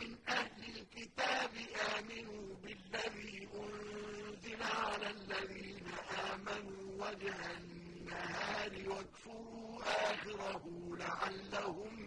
من أهل الكتاب آمنوا بالذي أنزل على الذين آمنوا وجه النهار واكفروا آخره لعلهم